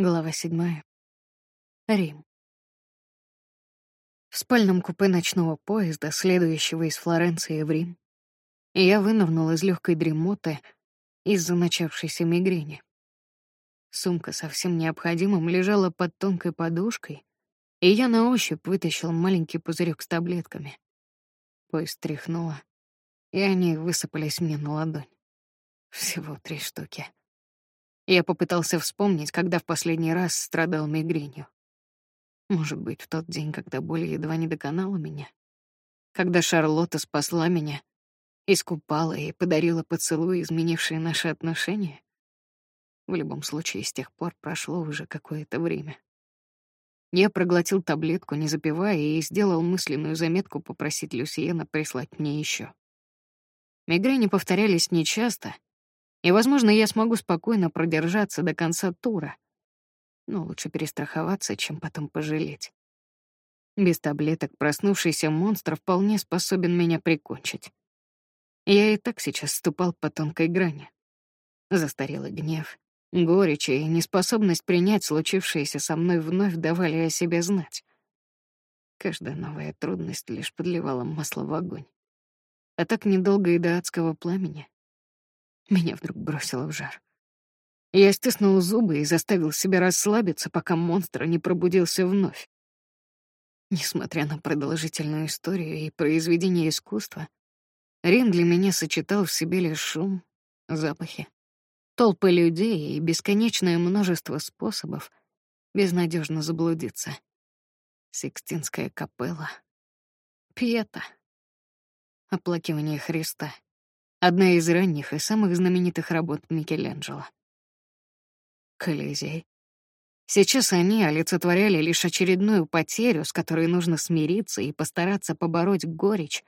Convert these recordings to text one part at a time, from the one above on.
Глава седьмая. Рим. В спальном купе ночного поезда, следующего из Флоренции в Рим, я вынырнул из легкой дремоты из-за начавшейся мигрени. Сумка со всем необходимым лежала под тонкой подушкой, и я на ощупь вытащил маленький пузырек с таблетками. Поезд тряхнуло, и они высыпались мне на ладонь. Всего три штуки. Я попытался вспомнить, когда в последний раз страдал мигренью. Может быть, в тот день, когда боль едва не доконала меня, когда Шарлотта спасла меня, искупала и подарила поцелуй, изменивший наши отношения. В любом случае, с тех пор прошло уже какое-то время. Я проглотил таблетку, не запивая, и сделал мысленную заметку попросить Люсиена прислать мне еще. Мигрени повторялись нечасто, и, возможно, я смогу спокойно продержаться до конца тура. Но лучше перестраховаться, чем потом пожалеть. Без таблеток проснувшийся монстр вполне способен меня прикончить. Я и так сейчас ступал по тонкой грани. Застарелый гнев, горечь и неспособность принять случившееся со мной вновь давали о себе знать. Каждая новая трудность лишь подливала масло в огонь. А так недолго и до адского пламени. Меня вдруг бросило в жар. Я стиснул зубы и заставил себя расслабиться, пока монстр не пробудился вновь. Несмотря на продолжительную историю и произведение искусства, Рим для меня сочетал в себе лишь шум, запахи, толпы людей и бесконечное множество способов безнадежно заблудиться. Сикстинская капелла, пьета, оплакивание Христа — Одна из ранних и самых знаменитых работ Микеланджело. Колизей. Сейчас они олицетворяли лишь очередную потерю, с которой нужно смириться и постараться побороть горечь.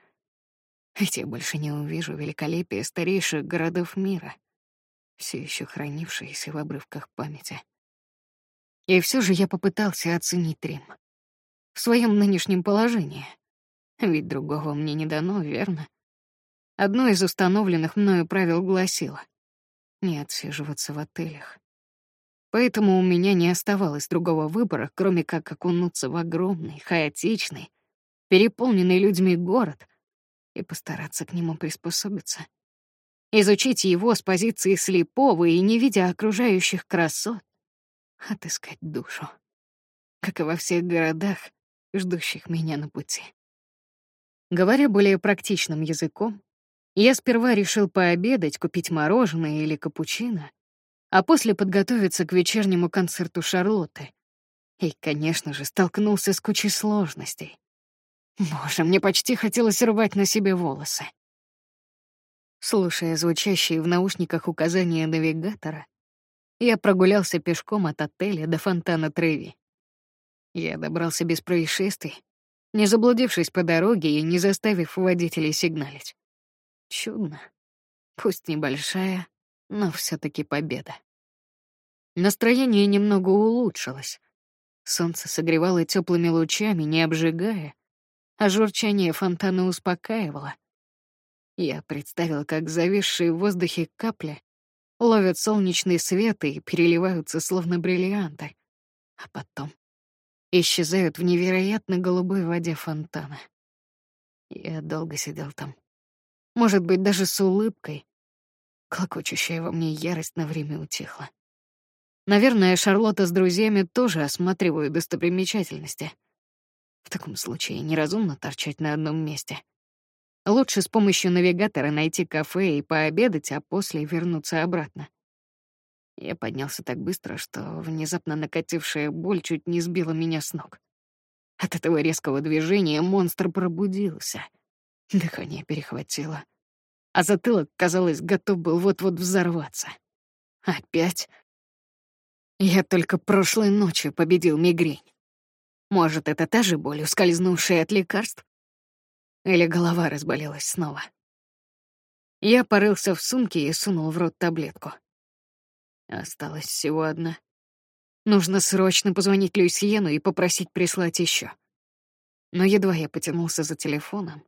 Ведь я больше не увижу великолепие старейших городов мира, все еще хранившиеся в обрывках памяти. И все же я попытался оценить Рим в своем нынешнем положении. Ведь другого мне не дано, верно? Одно из установленных мною правил гласило не отсиживаться в отелях. Поэтому у меня не оставалось другого выбора, кроме как окунуться в огромный, хаотичный, переполненный людьми город и постараться к нему приспособиться. Изучить его с позиции слепого и, не видя окружающих красот, отыскать душу, как и во всех городах, ждущих меня на пути. Говоря более практичным языком, я сперва решил пообедать, купить мороженое или капучино, а после подготовиться к вечернему концерту Шарлотты. И, конечно же, столкнулся с кучей сложностей. Боже, мне почти хотелось рвать на себе волосы. Слушая звучащие в наушниках указания навигатора, я прогулялся пешком от отеля до фонтана Треви. Я добрался без происшествий, не заблудившись по дороге и не заставив водителей сигналить. Чудно. Пусть небольшая, но все таки победа. Настроение немного улучшилось. Солнце согревало теплыми лучами, не обжигая, а журчание фонтана успокаивало. Я представил, как зависшие в воздухе капли ловят солнечный свет и переливаются словно бриллианты, а потом исчезают в невероятно голубой воде фонтана. Я долго сидел там, может быть, даже с улыбкой. Клокочущая во мне ярость на время утихла. Наверное, Шарлотта с друзьями тоже осматривают достопримечательности. В таком случае неразумно торчать на одном месте. Лучше с помощью навигатора найти кафе и пообедать, а после вернуться обратно. Я поднялся так быстро, что внезапно накатившая боль чуть не сбила меня с ног. От этого резкого движения монстр пробудился — Дыхание перехватило, а затылок, казалось, готов был вот-вот взорваться. Опять? Я только прошлой ночью победил мигрень. Может, это та же боль, ускользнувшая от лекарств? Или голова разболелась снова? Я порылся в сумке и сунул в рот таблетку. Осталась всего одна. Нужно срочно позвонить Люсьену и попросить прислать еще. Но едва я потянулся за телефоном,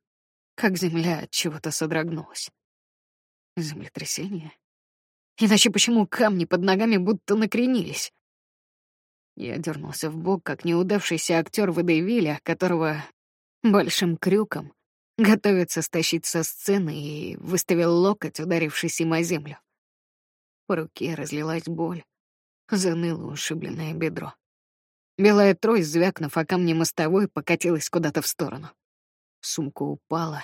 как земля от чего-то содрогнулась. Землетрясение? Иначе почему камни под ногами будто накренились? Я дернулся в бок, как неудавшийся актер Водевиля, которого большим крюком готовится стащить со сцены и выставил локоть, ударившись им о землю. По руке разлилась боль, заныло ушибленное бедро. Белая трость, звякнув о камне мостовой, покатилась куда-то в сторону. Сумка упала,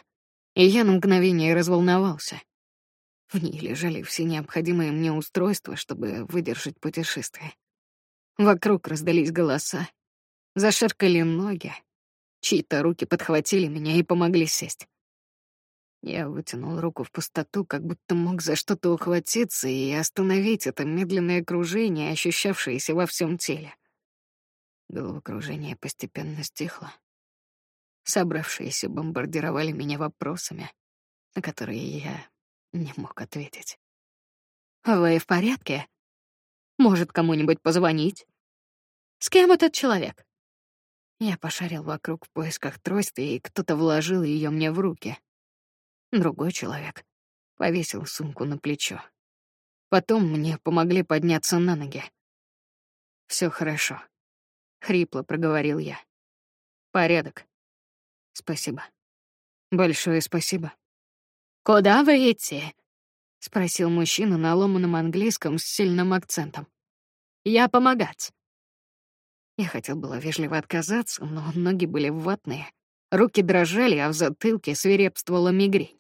и я на мгновение разволновался. В ней лежали все необходимые мне устройства, чтобы выдержать путешествие. Вокруг раздались голоса, зашаркали ноги, чьи-то руки подхватили меня и помогли сесть. Я вытянул руку в пустоту, как будто мог за что-то ухватиться и остановить это медленное кружение, ощущавшееся во всем теле. Головокружение постепенно стихло. Собравшиеся бомбардировали меня вопросами, на которые я не мог ответить. «Вы в порядке? Может, кому-нибудь позвонить? С кем этот человек?» Я пошарил вокруг в поисках трости, и кто-то вложил ее мне в руки. Другой человек повесил сумку на плечо. Потом мне помогли подняться на ноги. Все хорошо, хрипло проговорил я. Порядок. Спасибо. Большое спасибо. Куда вы идти? спросил мужчина на ломаном английском с сильным акцентом. Я помогать. Я хотел было вежливо отказаться, но ноги были ватные, руки дрожали, а в затылке свирепствовала мигрень.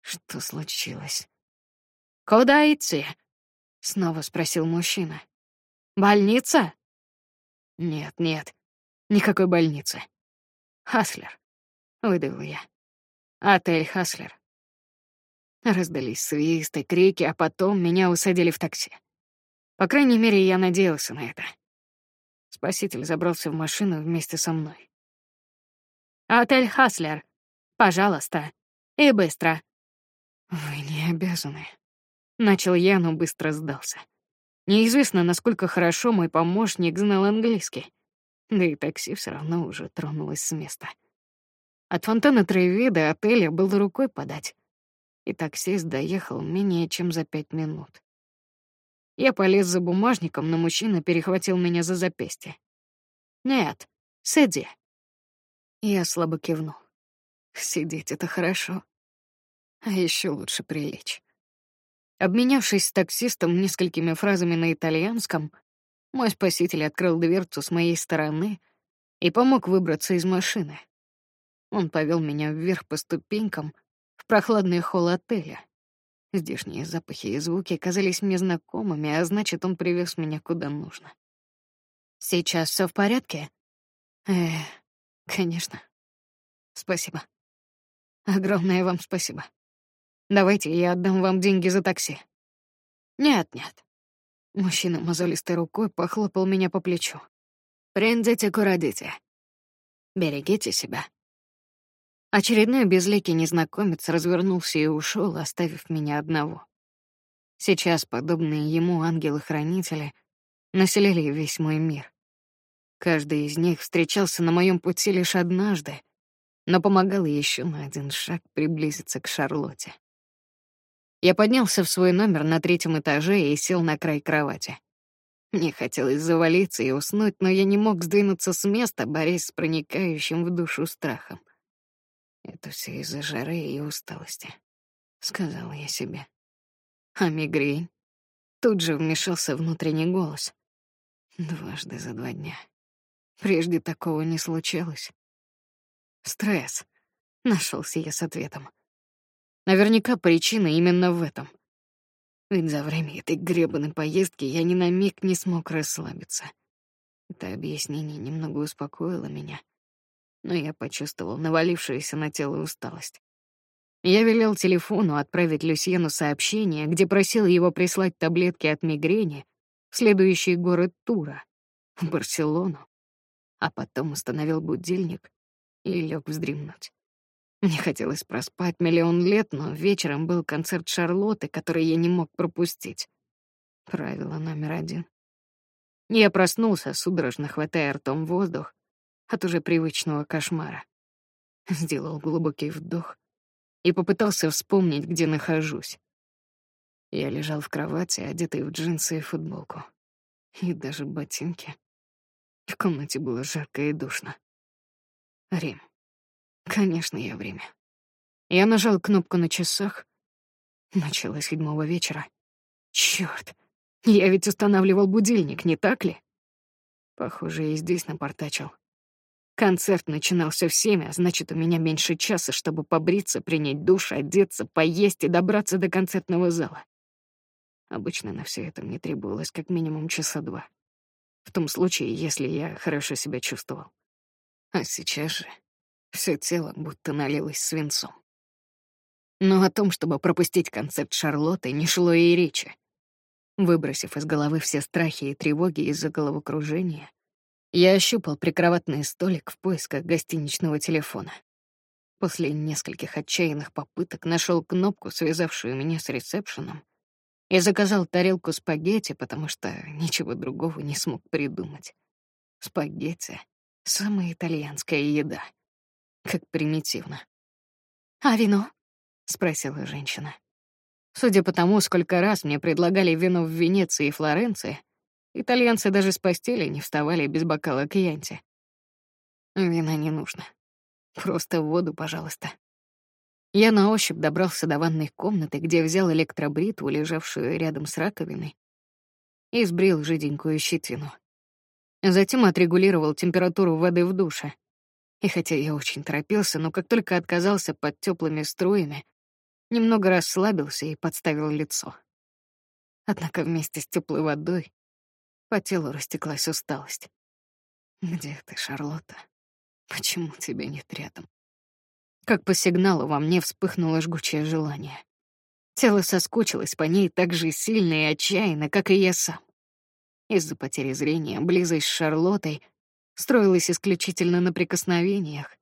Что случилось? Куда идти? Снова спросил мужчина. Больница? Нет, нет, никакой больницы. Хаслер, выдавил я. Отель Хаслер. Раздались свисты, крики, а потом меня усадили в такси. По крайней мере, я надеялся на это. Спаситель забрался в машину вместе со мной. «Отель Хаслер. Пожалуйста. И быстро». «Вы не обязаны». Начал я, но быстро сдался. Неизвестно, насколько хорошо мой помощник знал английский. Да и такси все равно уже тронулось с места. От фонтана Треви до отеля было рукой подать. И таксист доехал менее чем за пять минут. Я полез за бумажником, но мужчина перехватил меня за запястье. «Нет, сиди». Я слабо кивнул. Сидеть — это хорошо. А еще лучше прилечь. Обменявшись с таксистом несколькими фразами на итальянском, мой спаситель открыл дверцу с моей стороны и помог выбраться из машины. Он повел меня вверх по ступенькам в прохладный холл отеля. Здешние запахи и звуки казались мне знакомыми, а значит, он привез меня куда нужно. Сейчас все в порядке? Э, конечно. Спасибо. Огромное вам спасибо. Давайте я отдам вам деньги за такси. Нет, нет. Мужчина мозолистой рукой похлопал меня по плечу. Прендите курадите. Берегите себя. Очередной безликий незнакомец развернулся и ушел, оставив меня одного. Сейчас подобные ему ангелы-хранители населяли весь мой мир. Каждый из них встречался на моем пути лишь однажды, но помогал еще на один шаг приблизиться к Шарлотте. Я поднялся в свой номер на третьем этаже и сел на край кровати. Мне хотелось завалиться и уснуть, но я не мог сдвинуться с места, борясь с проникающим в душу страхом. Это все из-за жары и усталости, сказала я себе. А мигрень? Тут же вмешался внутренний голос. Дважды за два дня. Прежде такого не случалось. Стресс. Нашелся я с ответом. Наверняка причина именно в этом. Ведь за время этой гребаной поездки я ни на миг не смог расслабиться. Это объяснение немного успокоило меня но я почувствовал навалившуюся на тело усталость. Я велел телефону отправить Люсьену сообщение, где просил его прислать таблетки от мигрени в следующий город Тура, в Барселону, а потом установил будильник и лег вздремнуть. Мне хотелось проспать миллион лет, но вечером был концерт Шарлотты, который я не мог пропустить. Правило номер один. Я проснулся, судорожно хватая ртом воздух, от уже привычного кошмара. Сделал глубокий вдох и попытался вспомнить, где нахожусь. Я лежал в кровати, одетый в джинсы и футболку. И даже ботинки. В комнате было жарко и душно. Рим. Конечно, я в Риме. Я нажал кнопку на часах. Начало седьмого вечера. Чёрт, я ведь устанавливал будильник, не так ли? Похоже, и здесь напортачил. Концерт начинался в семь, а значит, у меня меньше часа, чтобы побриться, принять душ, одеться, поесть и добраться до концертного зала. Обычно на все это мне требовалось как минимум часа два. В том случае, если я хорошо себя чувствовал. А сейчас же все тело будто налилось свинцом. Но о том, чтобы пропустить концерт Шарлотты, не шло и речи. Выбросив из головы все страхи и тревоги из-за головокружения, я ощупал прикроватный столик в поисках гостиничного телефона. После нескольких отчаянных попыток нашел кнопку, связавшую меня с ресепшеном, и заказал тарелку спагетти, потому что ничего другого не смог придумать. Спагетти — самая итальянская еда. Как примитивно. «А вино?» — спросила женщина. Судя по тому, сколько раз мне предлагали вино в Венеции и Флоренции, Итальянцы даже с постели не вставали без бокала кьянти. Вина не нужно. Просто воду, пожалуйста. Я на ощупь добрался до ванной комнаты, где взял электробритву, лежавшую рядом с раковиной, и сбрил жиденькую щетину. Затем отрегулировал температуру воды в душе. И хотя я очень торопился, но как только отказался под теплыми струями, немного расслабился и подставил лицо. Однако вместе с теплой водой по телу растеклась усталость. Где ты, Шарлотта? Почему тебя нет рядом? Как по сигналу во мне вспыхнуло жгучее желание. Тело соскучилось по ней так же сильно и отчаянно, как и я сам. Из-за потери зрения близость с Шарлоттой строилась исключительно на прикосновениях.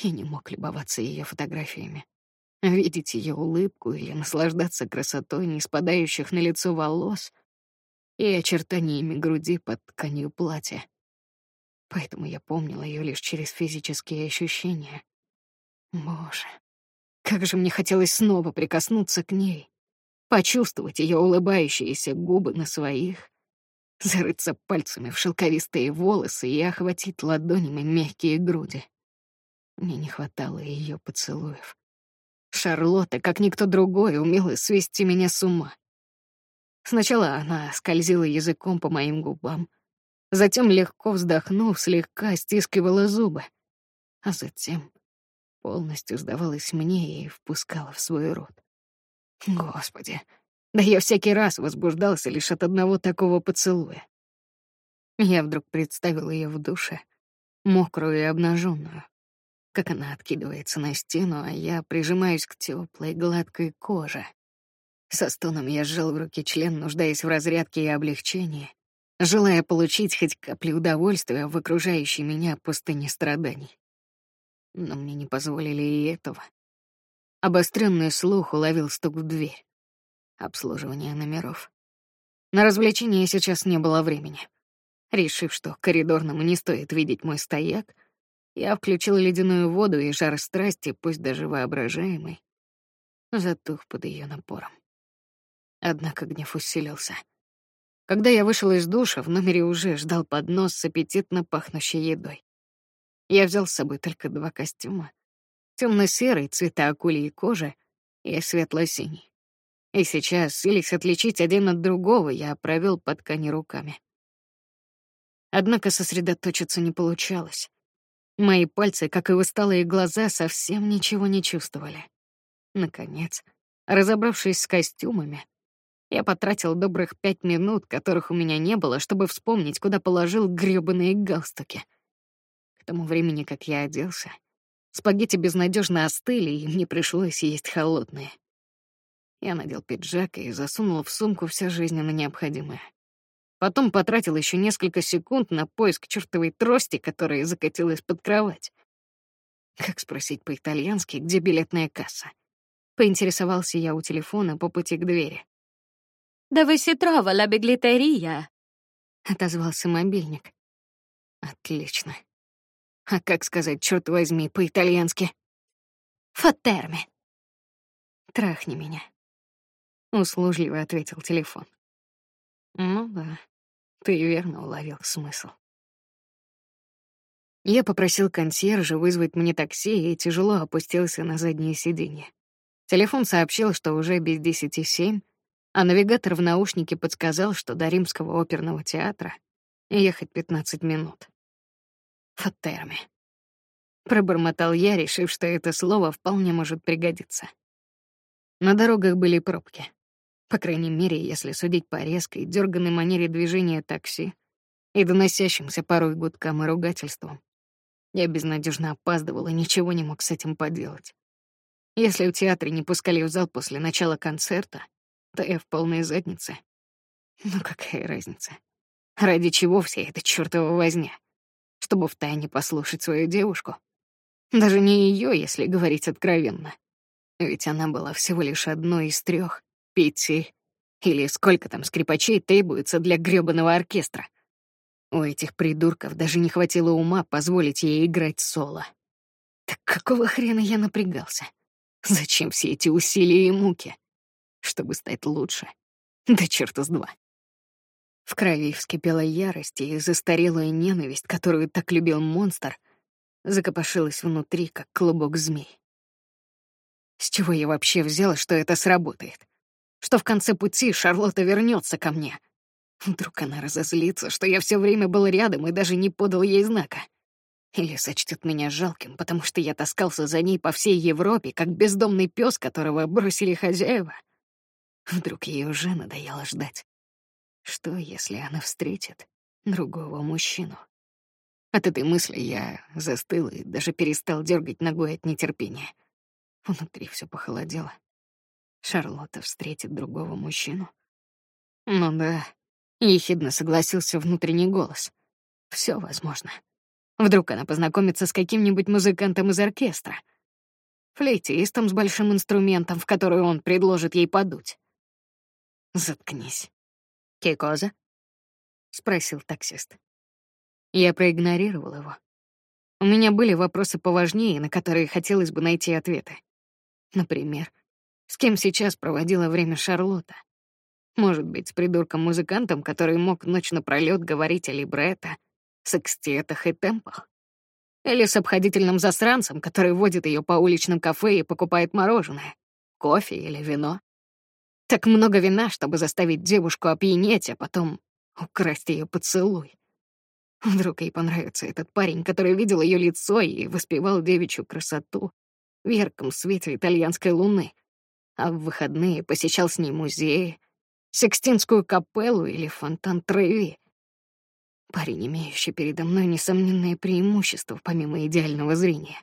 И не мог любоваться ее фотографиями. Видеть ее улыбку или наслаждаться красотой не спадающих на лицо волос — и очертаниями груди под тканью платья. Поэтому я помнила ее лишь через физические ощущения. Боже, как же мне хотелось снова прикоснуться к ней, почувствовать ее улыбающиеся губы на своих, зарыться пальцами в шелковистые волосы и охватить ладонями мягкие груди. Мне не хватало ее поцелуев. Шарлотта, как никто другой, умела свести меня с ума. Сначала она скользила языком по моим губам, затем, легко вздохнув, слегка стискивала зубы, а затем полностью сдавалась мне и впускала в свой рот. Господи, да я всякий раз возбуждался лишь от одного такого поцелуя. Я вдруг представил ее в душе, мокрую и обнаженную, как она откидывается на стену, а я прижимаюсь к теплой гладкой коже. Со стоном я сжал в руки член, нуждаясь в разрядке и облегчении, желая получить хоть капли удовольствия в окружающей меня пустыне страданий. Но мне не позволили и этого. Обостренный слух уловил стук в дверь. Обслуживание номеров. На развлечения сейчас не было времени. Решив, что коридорному не стоит видеть мой стояк, я включил ледяную воду, и жар страсти, пусть даже воображаемый, затух под ее напором. Однако гнев усилился. Когда я вышел из душа, в номере уже ждал поднос с аппетитно пахнущей едой. Я взял с собой только два костюма. Темно-серый, цвета акулии кожи и светло-синий. И сейчас, сились отличить один от другого, я провел по ткани руками. Однако сосредоточиться не получалось. Мои пальцы, как и усталые глаза, совсем ничего не чувствовали. Наконец, разобравшись с костюмами, я потратил добрых пять минут, которых у меня не было, чтобы вспомнить, куда положил грёбаные галстуки. К тому времени, как я оделся, спагетти безнадежно остыли, и мне пришлось есть холодные. Я надел пиджак и засунул в сумку все жизненно необходимое. Потом потратил еще несколько секунд на поиск чертовой трости, которая закатилась под кровать. Как спросить по-итальянски, где билетная касса? Поинтересовался я у телефона по пути к двери. «Dove si trova la biglietteria?» — отозвался мобильник. «Отлично. А как сказать, черт возьми, по-итальянски?» «Фатерме». «Трахни меня», — услужливо ответил телефон. «Ну да, ты верно уловил смысл». Я попросил консьержа вызвать мне такси и тяжело опустился на заднее сиденье. Телефон сообщил, что уже без десяти семь, а навигатор в наушнике подсказал, что до Римского оперного театра ехать 15 минут. Фатерми. Пробормотал я, решив, что это слово вполне может пригодиться. На дорогах были пробки. По крайней мере, если судить по резкой, дерганной манере движения такси и доносящимся порой гудкам и ругательствам. Я безнадежно опаздывал и ничего не мог с этим поделать. Если в театре не пускали в зал после начала концерта, то я в полной заднице. Ну какая разница? Ради чего вся эта чёртова возня? Чтобы втайне послушать свою девушку? Даже не ее, если говорить откровенно. Ведь она была всего лишь одной из трех, пяти или сколько там скрипачей требуется для грёбаного оркестра. У этих придурков даже не хватило ума позволить ей играть соло. Так какого хрена я напрягался? Зачем все эти усилия и муки? Чтобы стать лучше? Да черта с два. В крови вскипела ярость и застарелая ненависть, которую так любил монстр, закопошилась внутри, как клубок змей. С чего я вообще взяла, что это сработает? Что в конце пути Шарлотта вернется ко мне? Вдруг она разозлится, что я все время был рядом и даже не подал ей знака. Или сочтет меня жалким, потому что я таскался за ней по всей Европе, как бездомный пес, которого бросили хозяева. Вдруг ей уже надоело ждать. Что, если она встретит другого мужчину? От этой мысли я застыл и даже перестал дергать ногой от нетерпения. Внутри все похолодело. Шарлотта встретит другого мужчину. Ну да, ехидно согласился внутренний голос. Все возможно. Вдруг она познакомится с каким-нибудь музыкантом из оркестра. Флейтистом с большим инструментом, в который он предложит ей подуть. Заткнись. Кикоза? Спросил таксист. Я проигнорировал его. У меня были вопросы поважнее, на которые хотелось бы найти ответы. Например, с кем сейчас проводила время Шарлотта? Может быть, с придурком-музыкантом, который мог ночь напролёт говорить о либретто, секстетах и темпах? Или с обходительным засранцем, который водит ее по уличным кафе и покупает мороженое, кофе или вино? Так много вина, чтобы заставить девушку опьянеть, а потом украсть ее поцелуй. Вдруг ей понравится этот парень, который видел ее лицо и воспевал девичью красоту в ярком свете итальянской луны, а в выходные посещал с ней музеи, Секстинскую капеллу или фонтан Треви. Парень, имеющий передо мной несомненные преимущества помимо идеального зрения.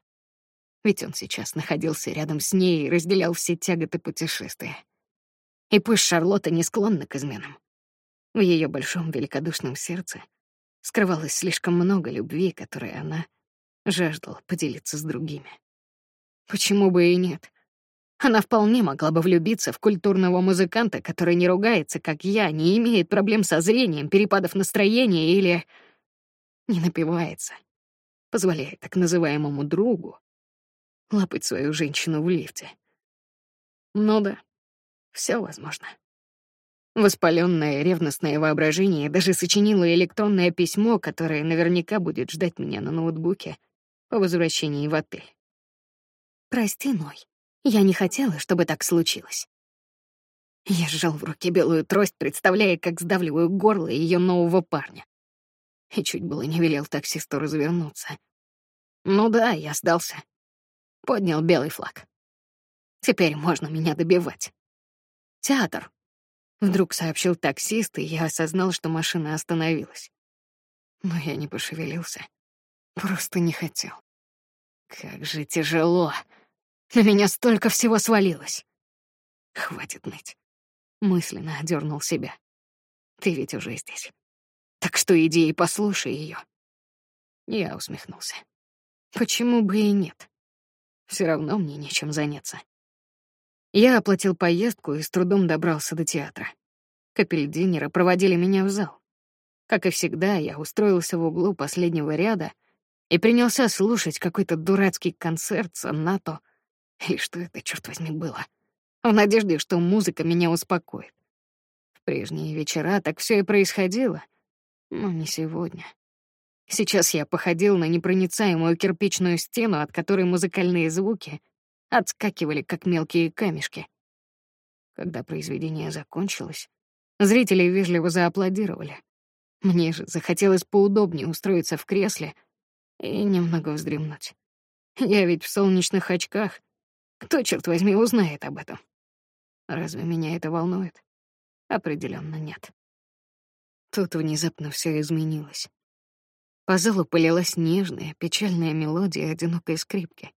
Ведь он сейчас находился рядом с ней и разделял все тяготы путешествия. И пусть Шарлотта не склонна к изменам, в ее большом великодушном сердце скрывалось слишком много любви, которой она жаждала поделиться с другими. Почему бы и нет? Она вполне могла бы влюбиться в культурного музыканта, который не ругается, как я, не имеет проблем со зрением, перепадов настроения или не напивается, позволяет так называемому другу лапать свою женщину в лифте. Ну да, все возможно. Воспаленное ревностное воображение даже сочинило электронное письмо, которое наверняка будет ждать меня на ноутбуке по возвращении в отель. «Прости, Ной, я не хотела, чтобы так случилось». Я сжал в руке белую трость, представляя, как сдавливаю горло ее нового парня. И чуть было не велел таксисту развернуться. Ну да, я сдался. Поднял белый флаг. Теперь можно меня добивать. Театр. Вдруг сообщил таксист, и я осознал, что машина остановилась. Но я не пошевелился. Просто не хотел. Как же тяжело. На меня столько всего свалилось. Хватит ныть. Мысленно одернул себя. Ты ведь уже здесь. Так что иди и послушай ее. Я усмехнулся. Почему бы и нет? Все равно мне нечем заняться. Я оплатил поездку и с трудом добрался до театра. Капельдинеры проводили меня в зал. Как и всегда, я устроился в углу последнего ряда и принялся слушать какой-то дурацкий концерт сонату, и что это, черт возьми, было, в надежде, что музыка меня успокоит. В прежние вечера так все и происходило, но не сегодня. Сейчас я походил на непроницаемую кирпичную стену, от которой музыкальные звуки отскакивали, как мелкие камешки. Когда произведение закончилось, зрители вежливо зааплодировали. Мне же захотелось поудобнее устроиться в кресле и немного вздремнуть. Я ведь в солнечных очках. Кто, черт возьми, узнает об этом? Разве меня это волнует? Определенно нет. Тут внезапно все изменилось. По залу полилась нежная, печальная мелодия одинокой скрипки.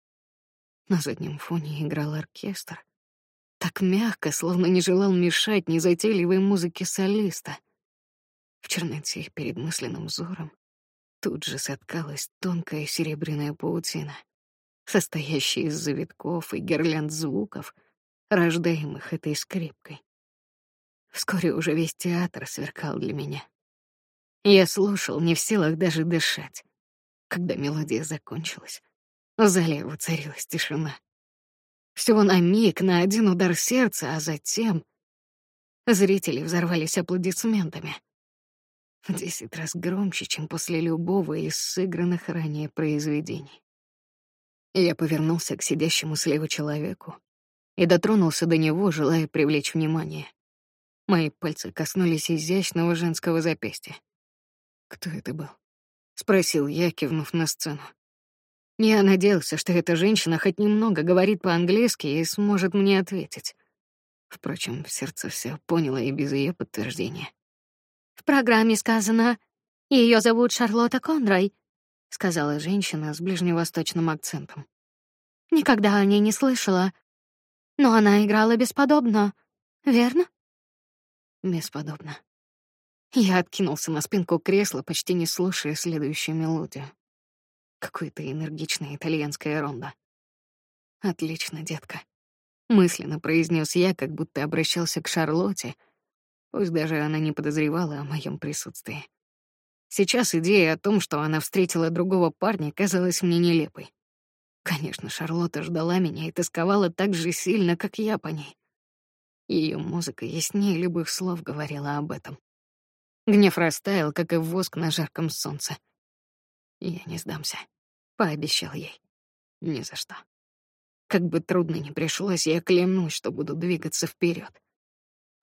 На заднем фоне играл оркестр. Так мягко, словно не желал мешать незатейливой музыке солиста. В черноте перед мысленным взором тут же соткалась тонкая серебряная паутина, состоящая из завитков и гирлянд звуков, рождаемых этой скрипкой. Вскоре уже весь театр сверкал для меня. Я слушал, не в силах даже дышать. Когда мелодия закончилась, в зале воцарилась тишина. Всего на миг, на один удар сердца, а затем зрители взорвались аплодисментами. В десять раз громче, чем после любого из сыгранных ранее произведений. Я повернулся к сидящему слева человеку и дотронулся до него, желая привлечь внимание. Мои пальцы коснулись изящного женского запястья. «Кто это был?» — спросил я, кивнув на сцену. Я надеялся, что эта женщина хоть немного говорит по-английски и сможет мне ответить. Впрочем, в сердце все поняла и без ее подтверждения. «В программе сказано, ее зовут Шарлотта Конрой», — сказала женщина с ближневосточным акцентом. «Никогда о ней не слышала, но она играла бесподобно, верно?» «Бесподобно», я откинулся на спинку кресла, почти не слушая следующую мелодию. Какая-то энергичная итальянская ронда. Отлично, детка. Мысленно произнес я, как будто обращался к Шарлотте, пусть даже она не подозревала о моем присутствии. Сейчас идея о том, что она встретила другого парня, казалась мне нелепой. Конечно, Шарлотта ждала меня и тосковала так же сильно, как я по ней. Ее музыка яснее любых слов говорила об этом. Гнев растаял, как и воск на жарком солнце. Я не сдамся, пообещал ей. Ни за что. Как бы трудно ни пришлось, я клянусь, что буду двигаться вперед.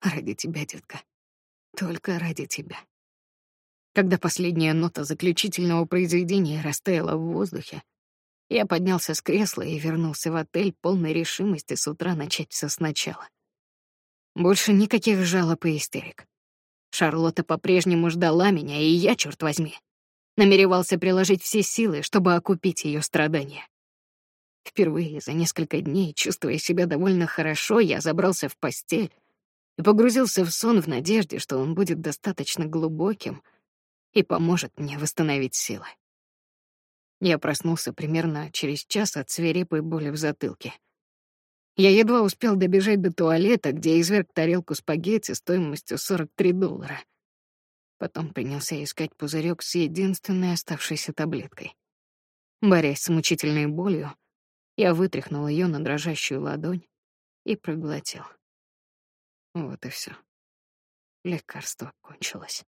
Ради тебя, детка. Только ради тебя. Когда последняя нота заключительного произведения растаяла в воздухе, я поднялся с кресла и вернулся в отель полной решимости с утра начать все сначала. Больше никаких жалоб и истерик. Шарлотта по-прежнему ждала меня, и я, черт возьми, намеревался приложить все силы, чтобы окупить ее страдания. Впервые за несколько дней, чувствуя себя довольно хорошо, я забрался в постель и погрузился в сон в надежде, что он будет достаточно глубоким и поможет мне восстановить силы. Я проснулся примерно через час от свирепой боли в затылке. Я едва успел добежать до туалета, где изверг тарелку спагетти стоимостью 43 доллара. Потом принялся искать пузырек с единственной оставшейся таблеткой. Борясь с мучительной болью, я вытряхнул ее на дрожащую ладонь и проглотил. Вот и все. Лекарство кончилось.